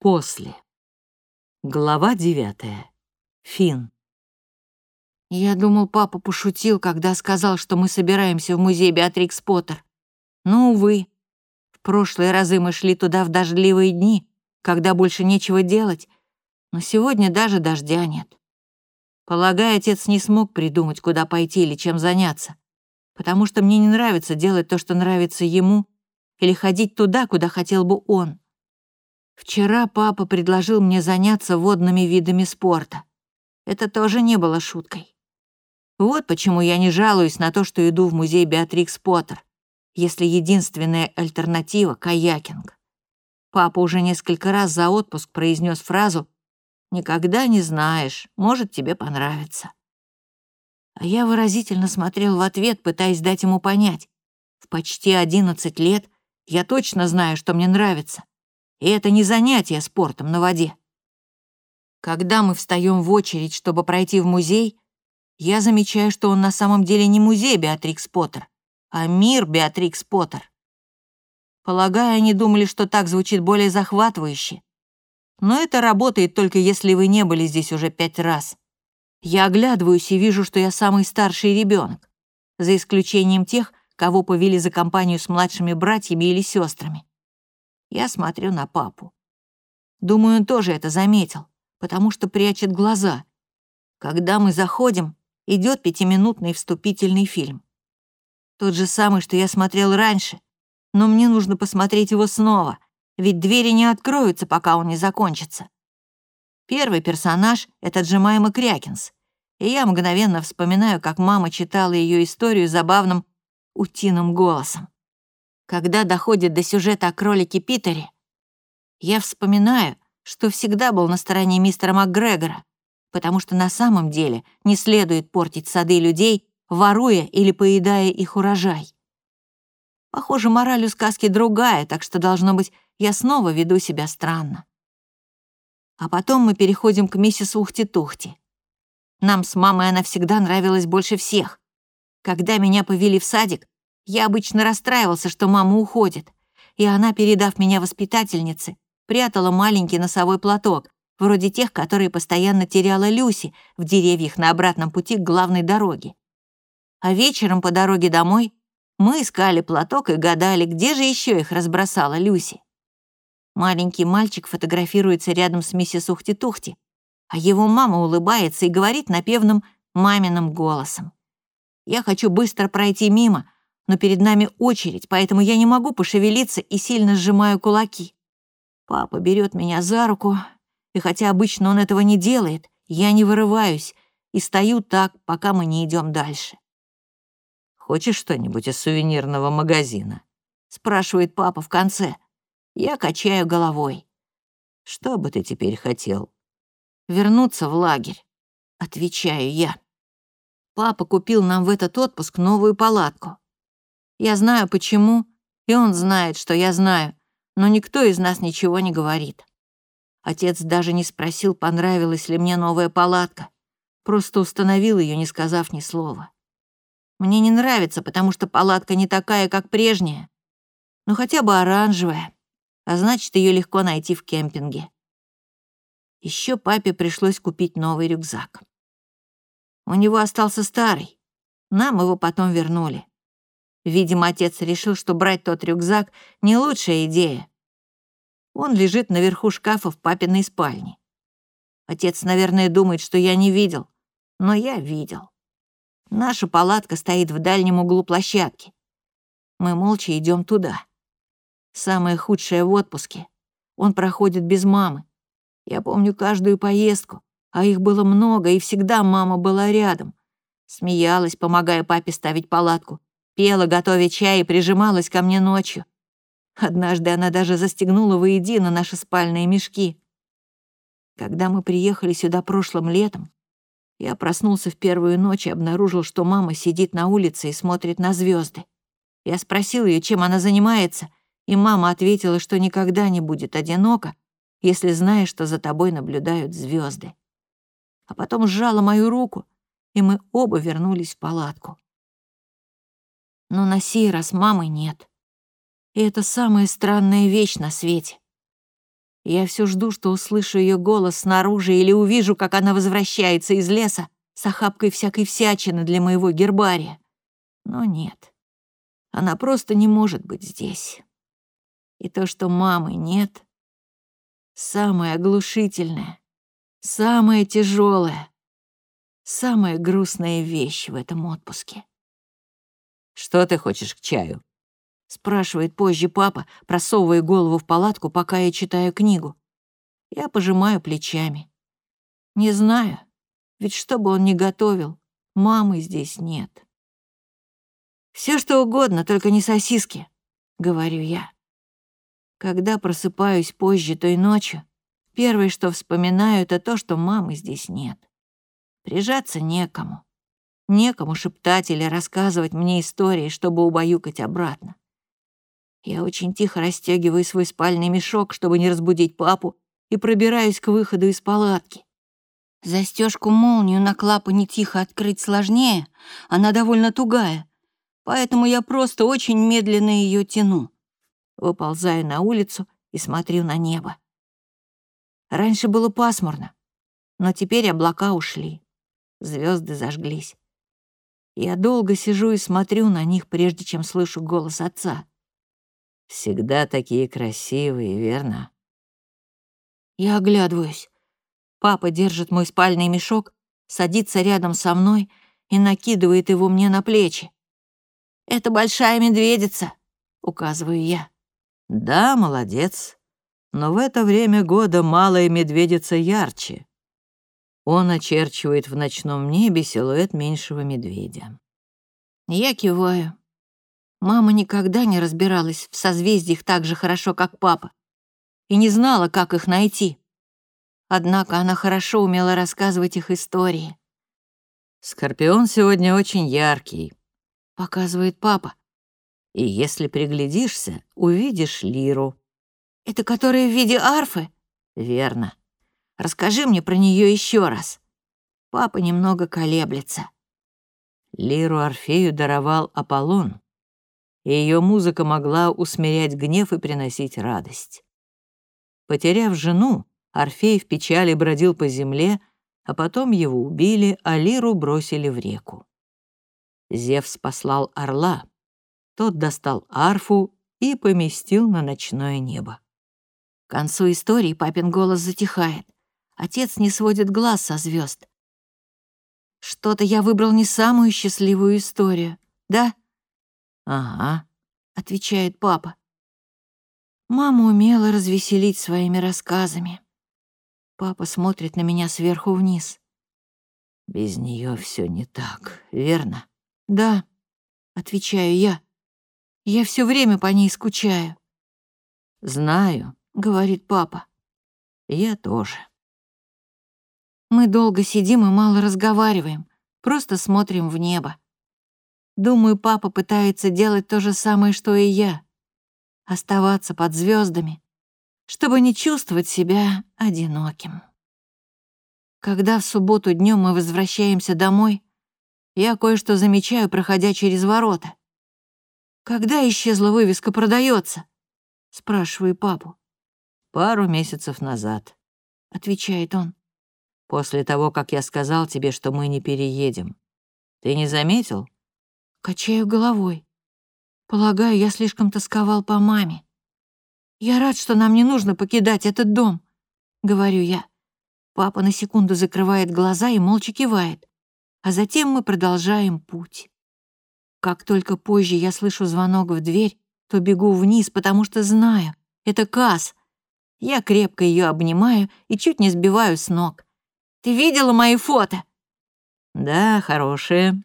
После. Глава девятая. Фин. Я думал, папа пошутил, когда сказал, что мы собираемся в музей Беатрикс Поттер. Но, увы, в прошлые разы мы шли туда в дождливые дни, когда больше нечего делать, но сегодня даже дождя нет. Полагаю, отец не смог придумать, куда пойти или чем заняться, потому что мне не нравится делать то, что нравится ему, или ходить туда, куда хотел бы он. Вчера папа предложил мне заняться водными видами спорта. Это тоже не было шуткой. Вот почему я не жалуюсь на то, что иду в музей Беатрикс Поттер, если единственная альтернатива — каякинг. Папа уже несколько раз за отпуск произнес фразу «Никогда не знаешь, может, тебе понравится». А я выразительно смотрел в ответ, пытаясь дать ему понять. В почти 11 лет я точно знаю, что мне нравится. И это не занятие спортом на воде. Когда мы встаем в очередь, чтобы пройти в музей, я замечаю, что он на самом деле не музей Беатрикс Поттер, а мир Беатрикс Поттер. Полагаю, они думали, что так звучит более захватывающе. Но это работает только если вы не были здесь уже пять раз. Я оглядываюсь и вижу, что я самый старший ребенок, за исключением тех, кого повели за компанию с младшими братьями или сестрами. Я смотрю на папу. Думаю, он тоже это заметил, потому что прячет глаза. Когда мы заходим, идет пятиминутный вступительный фильм. Тот же самый, что я смотрел раньше, но мне нужно посмотреть его снова, ведь двери не откроются, пока он не закончится. Первый персонаж — это Джемайма Крякинс, и я мгновенно вспоминаю, как мама читала ее историю забавным утиным голосом. Когда доходит до сюжета о кролике Питере, я вспоминаю, что всегда был на стороне мистера МакГрегора, потому что на самом деле не следует портить сады людей, воруя или поедая их урожай. Похоже, мораль у сказки другая, так что, должно быть, я снова веду себя странно. А потом мы переходим к миссис Ухти-Тухти. Нам с мамой она всегда нравилась больше всех. Когда меня повели в садик, я обычно расстраивался, что мама уходит, и она, передав меня воспитательнице, прятала маленький носовой платок, вроде тех, которые постоянно теряла Люси в деревьях на обратном пути к главной дороге. А вечером по дороге домой мы искали платок и гадали, где же еще их разбросала Люси. Маленький мальчик фотографируется рядом с миссис Ухти-Тухти, а его мама улыбается и говорит напевным маминым голосом. Я хочу быстро пройти мимо, но перед нами очередь, поэтому я не могу пошевелиться и сильно сжимаю кулаки. Папа берет меня за руку, и хотя обычно он этого не делает, я не вырываюсь и стою так, пока мы не идем дальше. «Хочешь что-нибудь из сувенирного магазина?» — спрашивает папа в конце. Я качаю головой. «Что бы ты теперь хотел?» «Вернуться в лагерь», — отвечаю я. Папа купил нам в этот отпуск новую палатку. Я знаю почему, и он знает, что я знаю, но никто из нас ничего не говорит. Отец даже не спросил, понравилась ли мне новая палатка, просто установил ее, не сказав ни слова. Мне не нравится, потому что палатка не такая, как прежняя, но хотя бы оранжевая, а значит, ее легко найти в кемпинге. Еще папе пришлось купить новый рюкзак. У него остался старый, нам его потом вернули. Видимо, отец решил, что брать тот рюкзак — не лучшая идея. Он лежит наверху шкафа в папиной спальне. Отец, наверное, думает, что я не видел, но я видел. Наша палатка стоит в дальнем углу площадки. Мы молча идем туда. Самое худшее в отпуске. Он проходит без мамы. Я помню каждую поездку, а их было много, и всегда мама была рядом. Смеялась, помогая папе ставить палатку, пела, готовя чай, и прижималась ко мне ночью. Однажды она даже застегнула воедино наши спальные мешки. Когда мы приехали сюда прошлым летом, я проснулся в первую ночь и обнаружил, что мама сидит на улице и смотрит на звезды. Я спросил ее, чем она занимается, и мама ответила, что никогда не будет одиноко, если знаешь, что за тобой наблюдают звезды. А потом сжала мою руку, и мы оба вернулись в палатку но на сей раз мамы нет. И это самая странная вещь на свете. Я все жду, что услышу ее голос снаружи или увижу, как она возвращается из леса с охапкой всякой всячины для моего гербария. Но нет, она просто не может быть здесь. И то, что мамы нет, самое оглушительное, самое тяжелое, самая грустная вещь в этом отпуске. Что ты хочешь к чаю? Спрашивает позже папа, просовывая голову в палатку, пока я читаю книгу. Я пожимаю плечами. Не знаю, ведь что бы он ни готовил, мамы здесь нет. Все что угодно, только не сосиски, говорю я. Когда просыпаюсь позже той ночью, первое, что вспоминаю, это то, что мамы здесь нет. Прижаться некому. Некому шептать или рассказывать мне истории, чтобы убаюкать обратно. Я очень тихо расстегиваю свой спальный мешок, чтобы не разбудить папу, и пробираюсь к выходу из палатки. Застежку молнию на клапане тихо открыть сложнее, она довольно тугая, поэтому я просто очень медленно ее тяну. Выползаю на улицу и смотрю на небо. Раньше было пасмурно, но теперь облака ушли, звезды зажглись. Я долго сижу и смотрю на них, прежде чем слышу голос отца. Всегда такие красивые, верно? Я оглядываюсь. Папа держит мой спальный мешок, садится рядом со мной и накидывает его мне на плечи. «Это большая медведица», — указываю я. «Да, молодец. Но в это время года малая медведица ярче. Он очерчивает в ночном небе силуэт меньшего медведя. Я киваю. Мама никогда не разбиралась в созвездиях так же хорошо, как папа, и не знала, как их найти. Однако она хорошо умела рассказывать их истории. «Скорпион сегодня очень яркий», — показывает папа. «И если приглядишься, увидишь лиру». «Это которая в виде арфы?» «Верно. Расскажи мне про нее еще раз». Папа немного колеблется. Лиру Орфею даровал Аполлон, и ее музыка могла усмирять гнев и приносить радость. Потеряв жену, Орфей в печали бродил по земле, а потом его убили, а Лиру бросили в реку. Зевс послал орла. Тот достал арфу и поместил на ночное небо. К концу истории папин голос затихает. Отец не сводит глаз со звезд. Что-то я выбрал не самую счастливую историю, да? Ага, отвечает папа. Мама умела развеселить своими рассказами. Папа смотрит на меня сверху вниз. Без нее все не так, верно? Да, отвечаю я. Я все время по ней скучаю. Знаю, говорит папа. Я тоже. Мы долго сидим и мало разговариваем, просто смотрим в небо. Думаю, папа пытается делать то же самое, что и я. Оставаться под звездами, чтобы не чувствовать себя одиноким. Когда в субботу днем мы возвращаемся домой, я кое-что замечаю, проходя через ворота. «Когда исчезла вывеска «Продается»?» — спрашиваю папу. «Пару месяцев назад», — отвечает он после того, как я сказал тебе, что мы не переедем. Ты не заметил?» Качаю головой. Полагаю, я слишком тосковал по маме. «Я рад, что нам не нужно покидать этот дом», — говорю я. Папа на секунду закрывает глаза и молча кивает, а затем мы продолжаем путь. Как только позже я слышу звонок в дверь, то бегу вниз, потому что знаю, это Кас. Я крепко ее обнимаю и чуть не сбиваю с ног. Ты видела мои фото?» «Да, хорошие.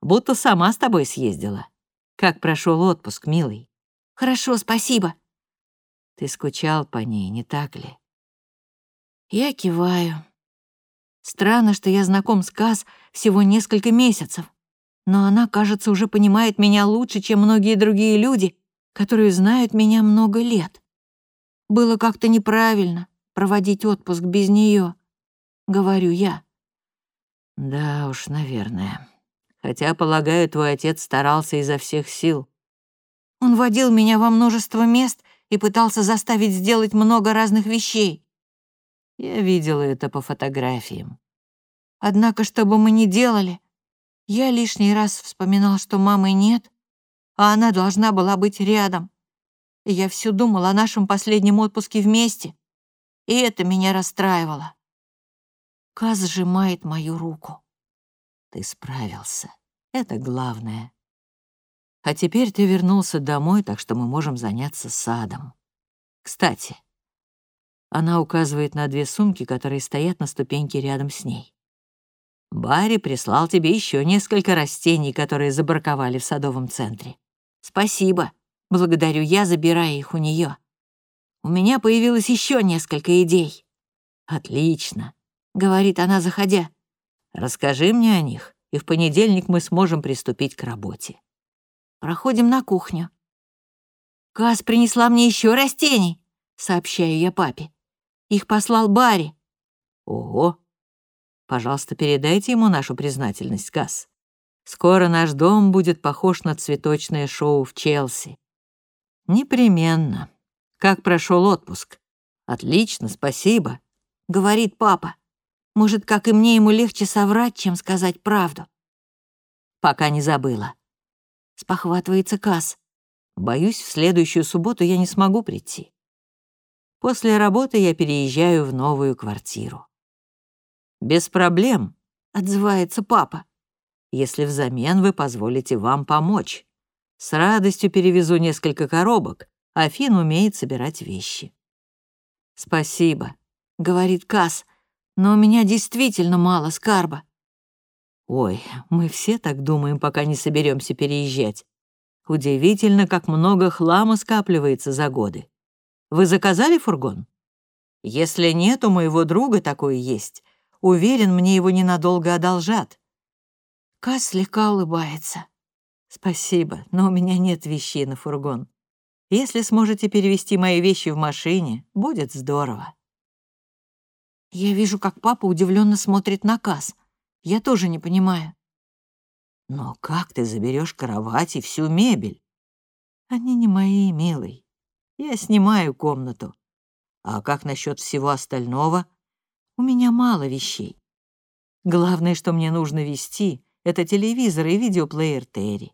Будто сама с тобой съездила. Как прошел отпуск, милый?» «Хорошо, спасибо». «Ты скучал по ней, не так ли?» Я киваю. Странно, что я знаком с Каз всего несколько месяцев, но она, кажется, уже понимает меня лучше, чем многие другие люди, которые знают меня много лет. Было как-то неправильно проводить отпуск без нее говорю я. Да уж, наверное. Хотя, полагаю, твой отец старался изо всех сил. Он водил меня во множество мест и пытался заставить сделать много разных вещей. Я видела это по фотографиям. Однако, что бы мы ни делали, я лишний раз вспоминал, что мамы нет, а она должна была быть рядом. И я все думал о нашем последнем отпуске вместе, и это меня расстраивало. Каз сжимает мою руку. Ты справился. Это главное. А теперь ты вернулся домой, так что мы можем заняться садом. Кстати, она указывает на две сумки, которые стоят на ступеньке рядом с ней. Барри прислал тебе еще несколько растений, которые забраковали в садовом центре. Спасибо. Благодарю я, забирая их у нее. У меня появилось еще несколько идей. Отлично, говорит она, заходя. Расскажи мне о них, и в понедельник мы сможем приступить к работе. Проходим на кухню. Кас принесла мне еще растений, сообщаю я папе. Их послал Барри. Ого. Пожалуйста, передайте ему нашу признательность, Кас. Скоро наш дом будет похож на цветочное шоу в Челси. Непременно. Как прошел отпуск? Отлично, спасибо, говорит папа. Может, как и мне, ему легче соврать, чем сказать правду. Пока не забыла. Спохватывается Кас. Боюсь, в следующую субботу я не смогу прийти. После работы я переезжаю в новую квартиру. «Без проблем», — отзывается папа если взамен вы позволите вам помочь. С радостью перевезу несколько коробок, а Фин умеет собирать вещи». «Спасибо», — говорит Касс, «но у меня действительно мало скарба». «Ой, мы все так думаем, пока не соберемся переезжать. Удивительно, как много хлама скапливается за годы. Вы заказали фургон? Если нет, у моего друга такой есть. Уверен, мне его ненадолго одолжат. Кас слегка улыбается. «Спасибо, но у меня нет вещей на фургон. Если сможете перевести мои вещи в машине, будет здорово». Я вижу, как папа удивленно смотрит на Кас. Я тоже не понимаю. «Но как ты заберешь кровать и всю мебель?» «Они не мои, милый. Я снимаю комнату. А как насчет всего остального? У меня мало вещей. Главное, что мне нужно вести, это телевизор и видеоплеер Терри.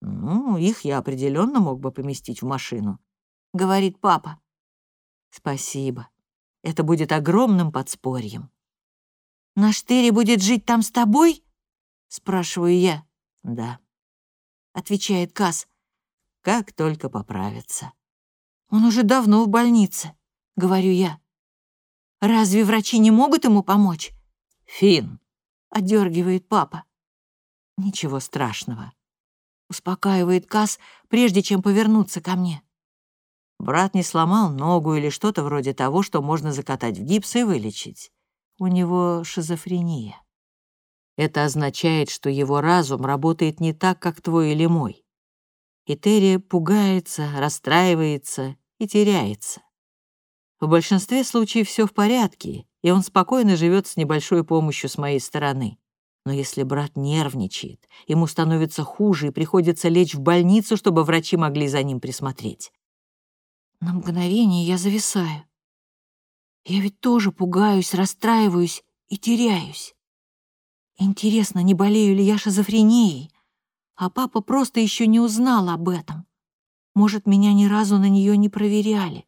Ну, их я определенно мог бы поместить в машину, говорит папа. Спасибо. Это будет огромным подспорьем. Наш Терри будет жить там с тобой? Спрашиваю я. Да. Отвечает Кас. Как только поправится. Он уже давно в больнице, говорю я. Разве врачи не могут ему помочь? Фин, одергивает папа. Ничего страшного. Успокаивает Кас, прежде чем повернуться ко мне. Брат не сломал ногу или что-то вроде того, что можно закатать в гипс и вылечить. У него шизофрения. Это означает, что его разум работает не так, как твой или мой. И Терри пугается, расстраивается и теряется. В большинстве случаев все в порядке, и он спокойно живет с небольшой помощью с моей стороны. Но если брат нервничает, ему становится хуже и приходится лечь в больницу, чтобы врачи могли за ним присмотреть. На мгновение я зависаю. Я ведь тоже пугаюсь, расстраиваюсь и теряюсь. Интересно, не болею ли я шизофренией? А папа просто еще не узнал об этом. Может, меня ни разу на нее не проверяли.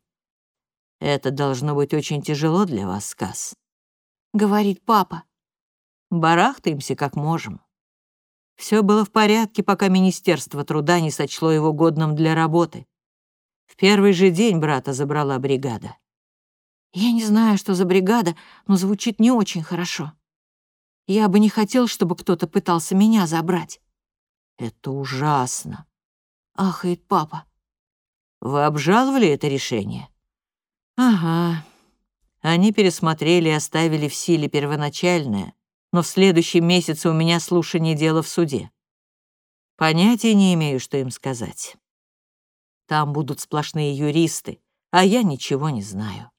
«Это должно быть очень тяжело для вас, Сказ», — говорит папа. Барахтаемся как можем. Все было в порядке, пока Министерство труда не сочло его годным для работы. В первый же день брата забрала бригада. Я не знаю, что за бригада, но звучит не очень хорошо. Я бы не хотел, чтобы кто-то пытался меня забрать. Это ужасно. Ахает папа. Вы обжаловали это решение? Ага. Они пересмотрели и оставили в силе первоначальное, но в следующем месяце у меня слушание дела в суде. Понятия не имею, что им сказать. Там будут сплошные юристы, а я ничего не знаю.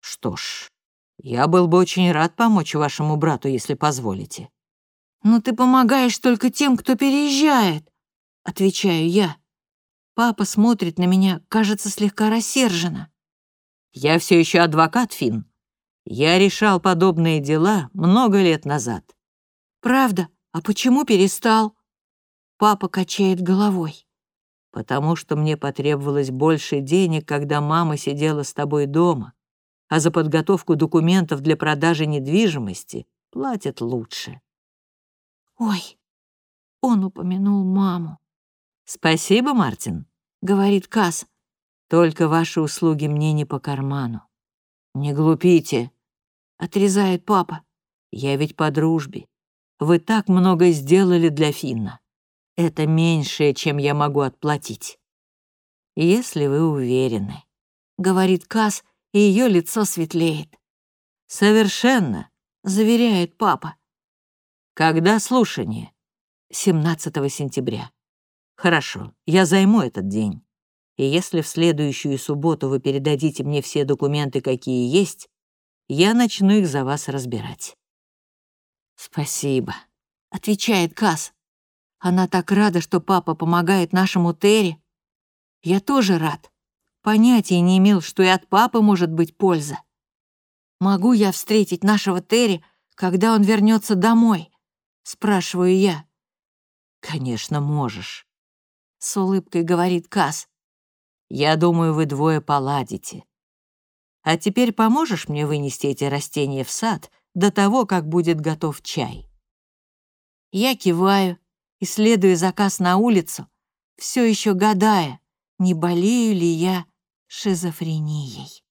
Что ж, я был бы очень рад помочь вашему брату, если позволите. Но ты помогаешь только тем, кто переезжает, отвечаю я. Папа смотрит на меня, кажется, слегка рассерженно. Я все еще адвокат, Финн. Я решал подобные дела много лет назад. Правда? А почему перестал? Папа качает головой. Потому что мне потребовалось больше денег, когда мама сидела с тобой дома, а за подготовку документов для продажи недвижимости платят лучше. Ой, он упомянул маму. «Спасибо, Мартин», — говорит Касс. «Только ваши услуги мне не по карману». «Не глупите», — отрезает папа. «Я ведь по дружбе. Вы так много сделали для Финна. Это меньшее, чем я могу отплатить. Если вы уверены», — говорит Касс, и ее лицо светлеет. «Совершенно», — заверяет папа. «Когда слушание?» «17 сентября». «Хорошо, я займу этот день. И если в следующую субботу вы передадите мне все документы, какие есть, я начну их за вас разбирать». «Спасибо», — отвечает Касс. Она так рада, что папа помогает нашему Терри. Я тоже рад. Понятия не имел, что и от папы может быть польза. Могу я встретить нашего Терри, когда он вернется домой? Спрашиваю я. Конечно, можешь с улыбкой говорит Кас. Я думаю, вы двое поладите. А теперь поможешь мне вынести эти растения в сад до того, как будет готов чай? Я киваю, исследуя заказ на улицу, все еще гадая, не болею ли я шизофренией.